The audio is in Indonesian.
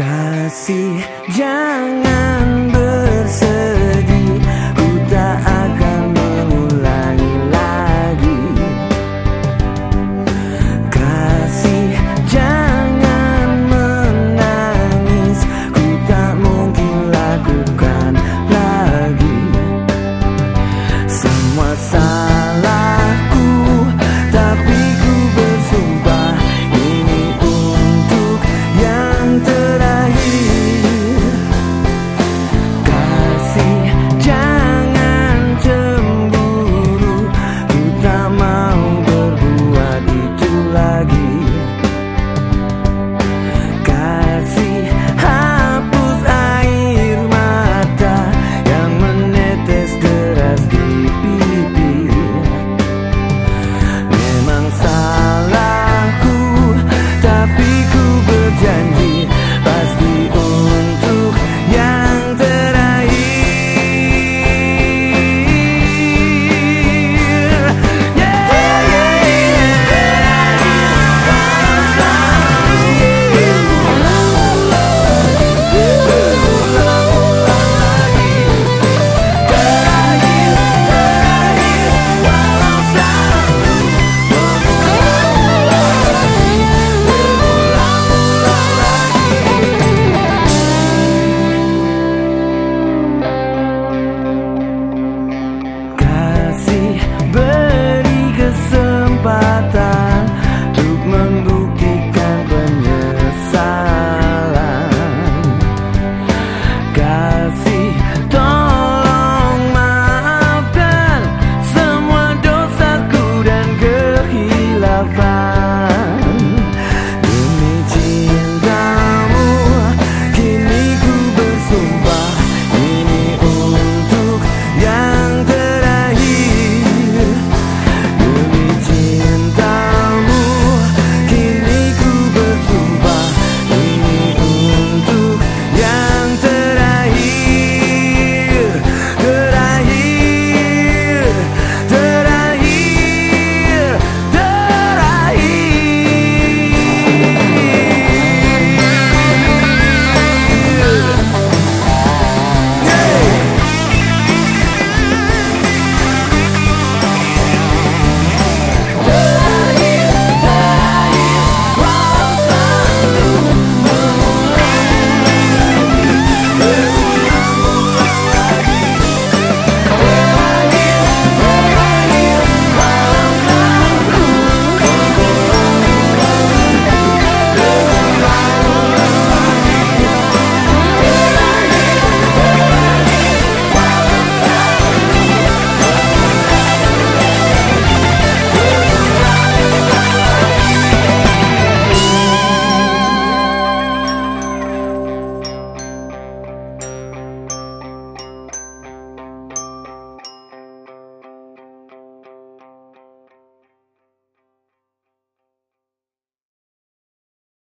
Kasih. Jangan bersedih.